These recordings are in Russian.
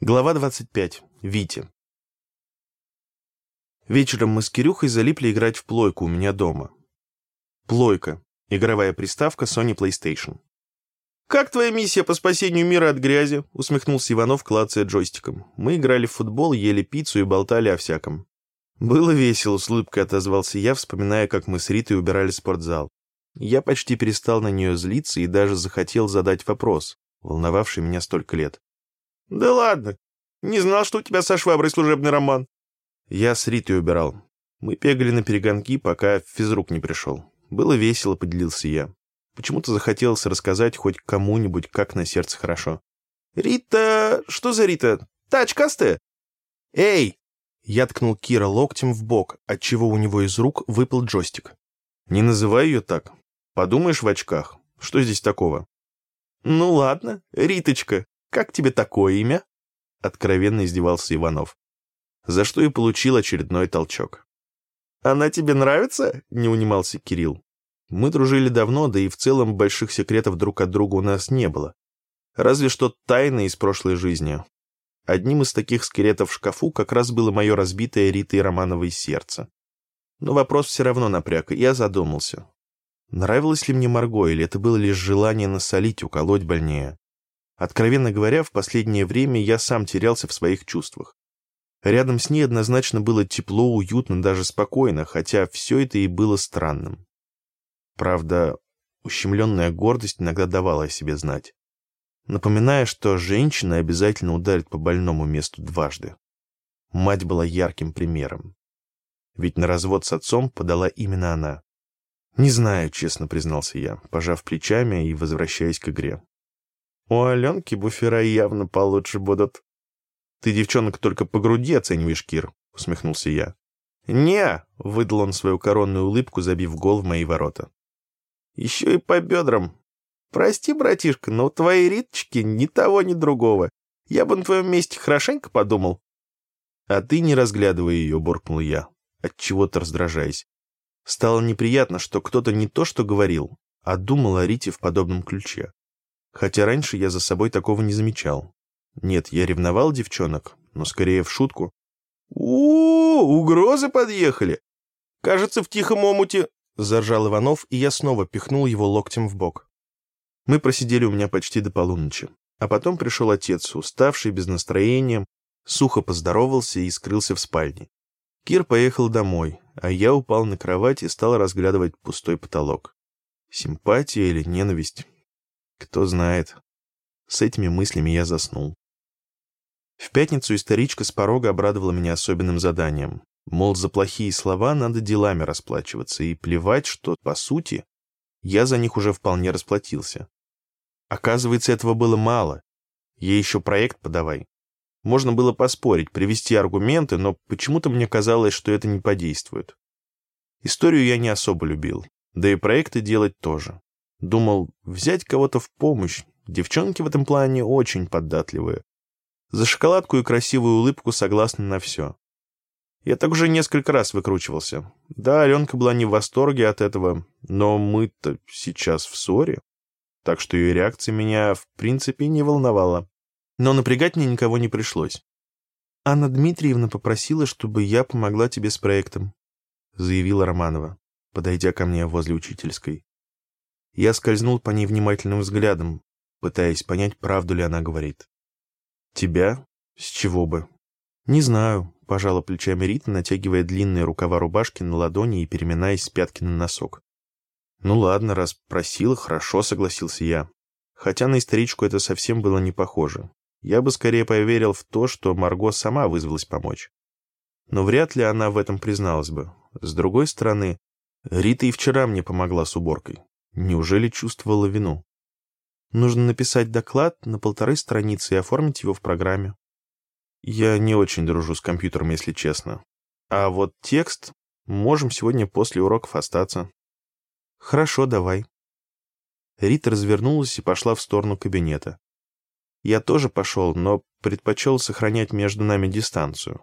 Глава 25. Витя. Вечером мы с Кирюхой залипли играть в плойку у меня дома. Плойка. Игровая приставка Sony PlayStation. «Как твоя миссия по спасению мира от грязи?» — усмехнулся Иванов, клацая джойстиком. Мы играли в футбол, ели пиццу и болтали о всяком. «Было весело», — с улыбкой отозвался я, вспоминая, как мы с Ритой убирали спортзал. Я почти перестал на нее злиться и даже захотел задать вопрос, волновавший меня столько лет. «Да ладно. Не знал, что у тебя со шваброй служебный роман». Я с Ритой убирал. Мы бегали на перегонки, пока физрук не пришел. Было весело, поделился я. Почему-то захотелось рассказать хоть кому-нибудь, как на сердце хорошо. «Рита... Что за Рита? Та очкастая?» «Эй!» Я ткнул Кира локтем в бок, отчего у него из рук выпал джойстик. «Не называй ее так. Подумаешь в очках. Что здесь такого?» «Ну ладно, Риточка. Как тебе такое имя?» Откровенно издевался Иванов. За что и получил очередной толчок. «Она тебе нравится?» — не унимался Кирилл. Мы дружили давно, да и в целом больших секретов друг от друга у нас не было. Разве что тайны из прошлой жизни. Одним из таких скелетов в шкафу как раз было мое разбитое Ритой Романовой сердце. Но вопрос все равно напряг, и я задумался. Нравилось ли мне Марго, или это было лишь желание насолить, уколоть больнее? Откровенно говоря, в последнее время я сам терялся в своих чувствах. Рядом с ней однозначно было тепло, уютно, даже спокойно, хотя все это и было странным. Правда, ущемленная гордость иногда давала о себе знать, напоминая, что женщина обязательно ударит по больному месту дважды. Мать была ярким примером. Ведь на развод с отцом подала именно она. «Не знаю», — честно признался я, пожав плечами и возвращаясь к игре. У Аленки буфера явно получше будут. Ты девчонок только по груди оцениваешь, Кир, усмехнулся я. Не, выдал он свою коронную улыбку, забив гол в мои ворота. Еще и по бедрам. Прости, братишка, но у твоей Риточки ни того, ни другого. Я бы на твоем месте хорошенько подумал. А ты не разглядывай ее, буркнул я, от чего то раздражаясь. Стало неприятно, что кто-то не то что говорил, а думал о Рите в подобном ключе. Хотя раньше я за собой такого не замечал. Нет, я ревновал девчонок, но скорее в шутку. у, -у, угрозы подъехали! Кажется, в тихом омуте...» — заржал Иванов, и я снова пихнул его локтем в бок. Мы просидели у меня почти до полуночи. А потом пришел отец, уставший, без настроения, сухо поздоровался и скрылся в спальне. Кир поехал домой, а я упал на кровать и стал разглядывать пустой потолок. Симпатия или ненависть? Кто знает. С этими мыслями я заснул. В пятницу историчка с порога обрадовала меня особенным заданием. Мол, за плохие слова надо делами расплачиваться, и плевать, что, по сути, я за них уже вполне расплатился. Оказывается, этого было мало. Ей еще проект подавай. Можно было поспорить, привести аргументы, но почему-то мне казалось, что это не подействует. Историю я не особо любил, да и проекты делать тоже. Думал, взять кого-то в помощь. Девчонки в этом плане очень податливые. За шоколадку и красивую улыбку согласны на все. Я так уже несколько раз выкручивался. Да, Аленка была не в восторге от этого, но мы-то сейчас в ссоре. Так что ее реакция меня, в принципе, не волновала. Но напрягать мне никого не пришлось. «Анна Дмитриевна попросила, чтобы я помогла тебе с проектом», заявила Романова, подойдя ко мне возле учительской. Я скользнул по ней внимательным взглядом, пытаясь понять, правду ли она говорит. «Тебя? С чего бы?» «Не знаю», — пожала плечами Рита, натягивая длинные рукава рубашки на ладони и переминаясь с пятки на носок. «Ну ладно, раз просила, хорошо», — согласился я. Хотя на историчку это совсем было не похоже. Я бы скорее поверил в то, что Марго сама вызвалась помочь. Но вряд ли она в этом призналась бы. С другой стороны, Рита и вчера мне помогла с уборкой. Неужели чувствовала вину? Нужно написать доклад на полторы страницы и оформить его в программе. Я не очень дружу с компьютером, если честно. А вот текст можем сегодня после уроков остаться. Хорошо, давай. Рита развернулась и пошла в сторону кабинета. Я тоже пошел, но предпочел сохранять между нами дистанцию.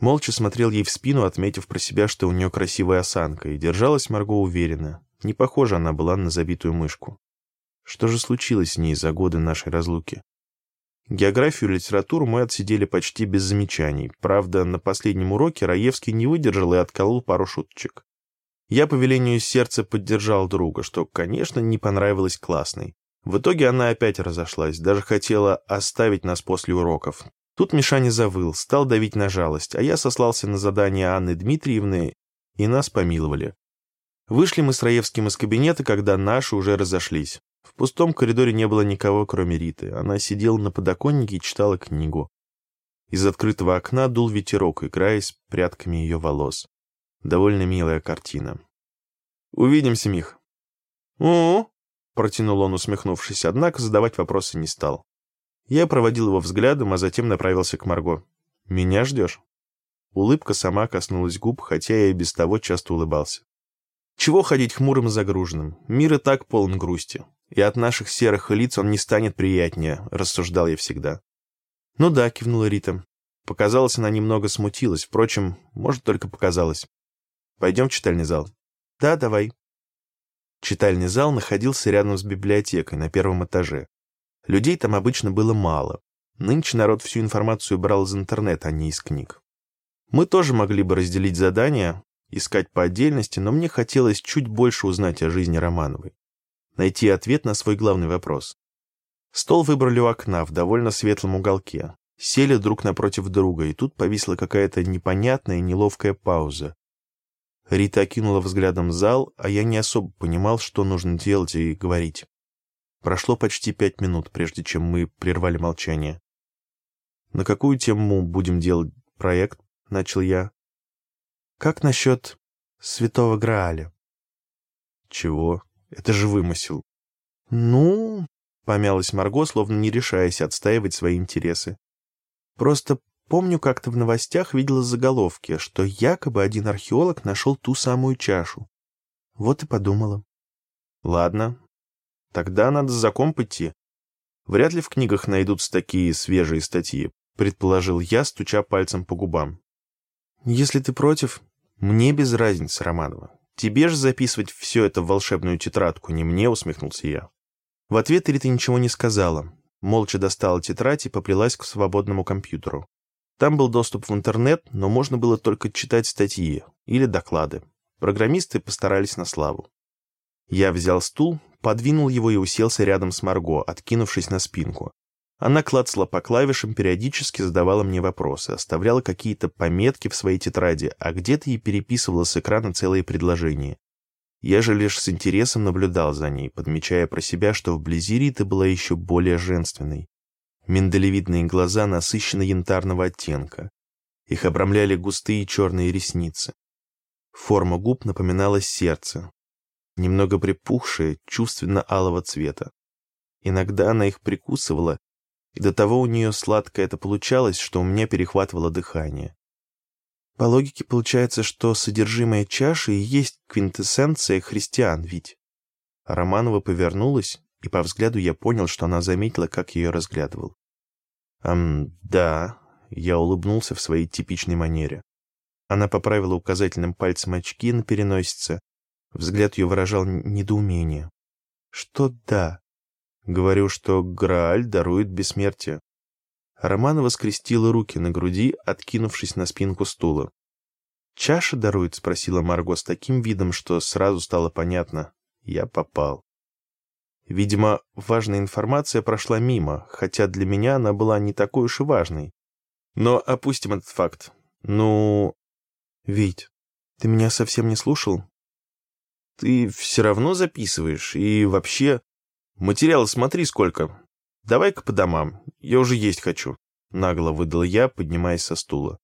Молча смотрел ей в спину, отметив про себя, что у нее красивая осанка, и держалась Марго уверенно. Не похожа она была на забитую мышку. Что же случилось с ней за годы нашей разлуки? Географию и литературу мы отсидели почти без замечаний. Правда, на последнем уроке Раевский не выдержал и отколол пару шуточек. Я по велению сердца поддержал друга, что, конечно, не понравилось классной. В итоге она опять разошлась, даже хотела оставить нас после уроков. Тут Мишаня завыл, стал давить на жалость, а я сослался на задание Анны Дмитриевны, и нас помиловали. Вышли мы с Раевским из кабинета, когда наши уже разошлись. В пустом коридоре не было никого, кроме Риты. Она сидела на подоконнике и читала книгу. Из открытого окна дул ветерок, играя с прядками ее волос. Довольно милая картина. «Увидимся, Мих». «О-о-о», протянул он, усмехнувшись, однако задавать вопросы не стал. Я проводил его взглядом, а затем направился к Марго. «Меня ждешь?» Улыбка сама коснулась губ, хотя я и без того часто улыбался. Чего ходить хмурым и загруженным? Мир и так полон грусти. И от наших серых лиц он не станет приятнее, рассуждал я всегда. Ну да, кивнула Рита. Показалось, она немного смутилась. Впрочем, может, только показалось. Пойдем в читальный зал?» «Да, давай». Читальный зал находился рядом с библиотекой на первом этаже. Людей там обычно было мало. Нынче народ всю информацию брал из интернета, а не из книг. Мы тоже могли бы разделить задания, искать по отдельности, но мне хотелось чуть больше узнать о жизни Романовой. Найти ответ на свой главный вопрос. Стол выбрали у окна в довольно светлом уголке. Сели друг напротив друга, и тут повисла какая-то непонятная и неловкая пауза. Рита окинула взглядом зал, а я не особо понимал, что нужно делать и говорить. Прошло почти пять минут, прежде чем мы прервали молчание. «На какую тему будем делать проект?» — начал я. «Как насчет Святого Грааля?» «Чего? Это же вымысел». «Ну...» — помялась Марго, словно не решаясь отстаивать свои интересы. «Просто Помню, как-то в новостях видела заголовки, что якобы один археолог нашел ту самую чашу. Вот и подумала. Ладно, тогда надо за комп идти. Вряд ли в книгах найдутся такие свежие статьи, предположил я, стуча пальцем по губам. Если ты против, мне без разницы, Романова. Тебе же записывать все это в волшебную тетрадку, не мне, усмехнулся я. В ответ Рита ничего не сказала. Молча достала тетрадь и поплелась к свободному компьютеру. Там был доступ в интернет, но можно было только читать статьи или доклады. Программисты постарались на славу. Я взял стул, подвинул его и уселся рядом с Марго, откинувшись на спинку. Она клацала по клавишам, периодически задавала мне вопросы, оставляла какие-то пометки в своей тетради, а где-то и переписывала с экрана целые предложения. Я же лишь с интересом наблюдал за ней, подмечая про себя, что вблизи Риты была еще более женственной. Миндалевидные глаза насыщенно янтарного оттенка. Их обрамляли густые черные ресницы. Форма губ напоминала сердце, немного припухшее, чувственно-алого цвета. Иногда она их прикусывала, и до того у нее сладко это получалось, что у меня перехватывало дыхание. По логике получается, что содержимое чаши и есть квинтэссенция христиан, ведь. Романова повернулась, и по взгляду я понял, что она заметила, как ее разглядывал. «Эм, да», — я улыбнулся в своей типичной манере. Она поправила указательным пальцем очки на переносице. Взгляд ее выражал недоумение. «Что да?» «Говорю, что Грааль дарует бессмертие». Романова скрестила руки на груди, откинувшись на спинку стула. «Чаша дарует?» — спросила Марго с таким видом, что сразу стало понятно. Я попал. Видимо, важная информация прошла мимо, хотя для меня она была не такой уж и важной. Но опустим этот факт. Ну... Вить, ты меня совсем не слушал? Ты все равно записываешь, и вообще... Материала смотри сколько. Давай-ка по домам, я уже есть хочу. Нагло выдал я, поднимаясь со стула.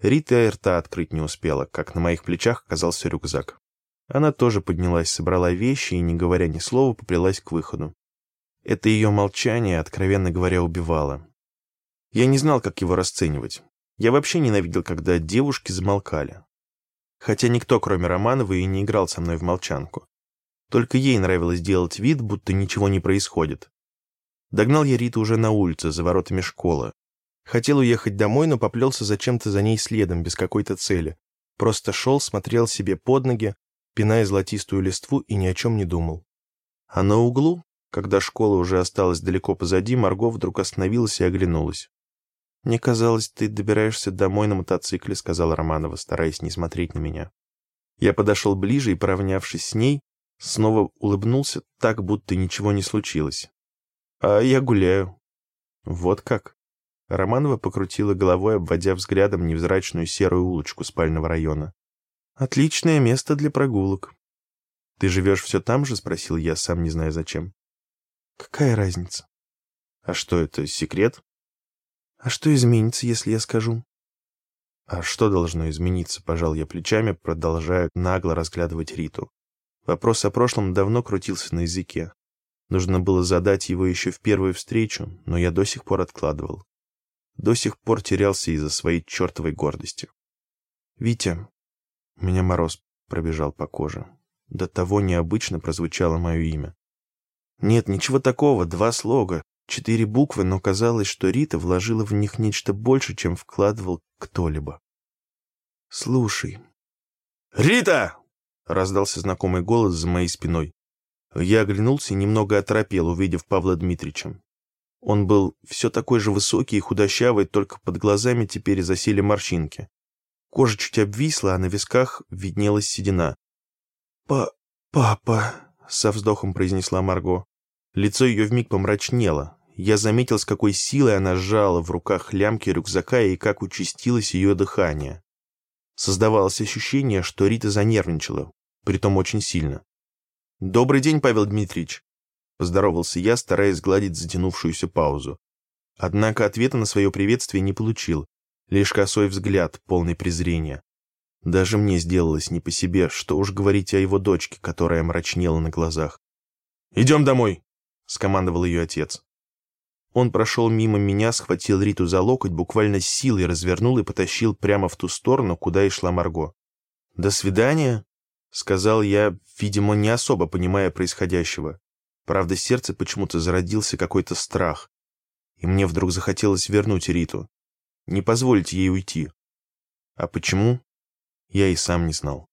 Рита рта открыть не успела, как на моих плечах оказался рюкзак. Она тоже поднялась, собрала вещи и, не говоря ни слова, поплелась к выходу. Это ее молчание, откровенно говоря, убивало. Я не знал, как его расценивать. Я вообще ненавидел, когда девушки замолкали. Хотя никто, кроме Романовой, и не играл со мной в молчанку. Только ей нравилось делать вид, будто ничего не происходит. Догнал я Риту уже на улице, за воротами школы. Хотел уехать домой, но поплелся зачем-то за ней следом, без какой-то цели. Просто шел, смотрел себе под ноги, пиная золотистую листву и ни о чем не думал. А на углу, Когда школа уже осталась далеко позади, Марго вдруг остановилась и оглянулась. «Мне казалось, ты добираешься домой на мотоцикле», — сказала Романова, стараясь не смотреть на меня. Я подошел ближе и, поравнявшись с ней, снова улыбнулся так, будто ничего не случилось. «А я гуляю». «Вот как?» Романова покрутила головой, обводя взглядом невзрачную серую улочку спального района. «Отличное место для прогулок». «Ты живешь все там же?» — спросил я, сам не зная зачем. «Какая разница?» «А что это, секрет?» «А что изменится, если я скажу?» «А что должно измениться?» — пожал я плечами, продолжая нагло разглядывать Риту. Вопрос о прошлом давно крутился на языке. Нужно было задать его еще в первую встречу, но я до сих пор откладывал до сих пор терялся из-за своей чертовой гордости. «Витя...» У меня мороз пробежал по коже. До того необычно прозвучало мое имя. Нет, ничего такого, два слога, четыре буквы, но казалось, что Рита вложила в них нечто больше, чем вкладывал кто-либо. «Слушай...» «Рита!» — раздался знакомый голос за моей спиной. Я оглянулся и немного оторопел, увидев Павла Дмитрича. Он был все такой же высокий и худощавый, только под глазами теперь засели морщинки. Кожа чуть обвисла, а на висках виднелась седина. «Па... папа...» — со вздохом произнесла Марго. Лицо ее вмиг помрачнело. Я заметил, с какой силой она сжала в руках лямки рюкзака и как участилось ее дыхание. Создавалось ощущение, что Рита занервничала, притом очень сильно. «Добрый день, Павел Дмитриевич!» Поздоровался я, стараясь сгладить затянувшуюся паузу. Однако ответа на свое приветствие не получил, лишь косой взгляд, полный презрения. Даже мне сделалось не по себе, что уж говорить о его дочке, которая мрачнела на глазах. «Идем домой!» — скомандовал ее отец. Он прошел мимо меня, схватил Риту за локоть, буквально силой развернул и потащил прямо в ту сторону, куда и шла Марго. «До свидания», — сказал я, видимо, не особо понимая происходящего. Правда, сердце почему-то зародился какой-то страх. И мне вдруг захотелось вернуть Риту. Не позволить ей уйти. А почему? Я и сам не знал.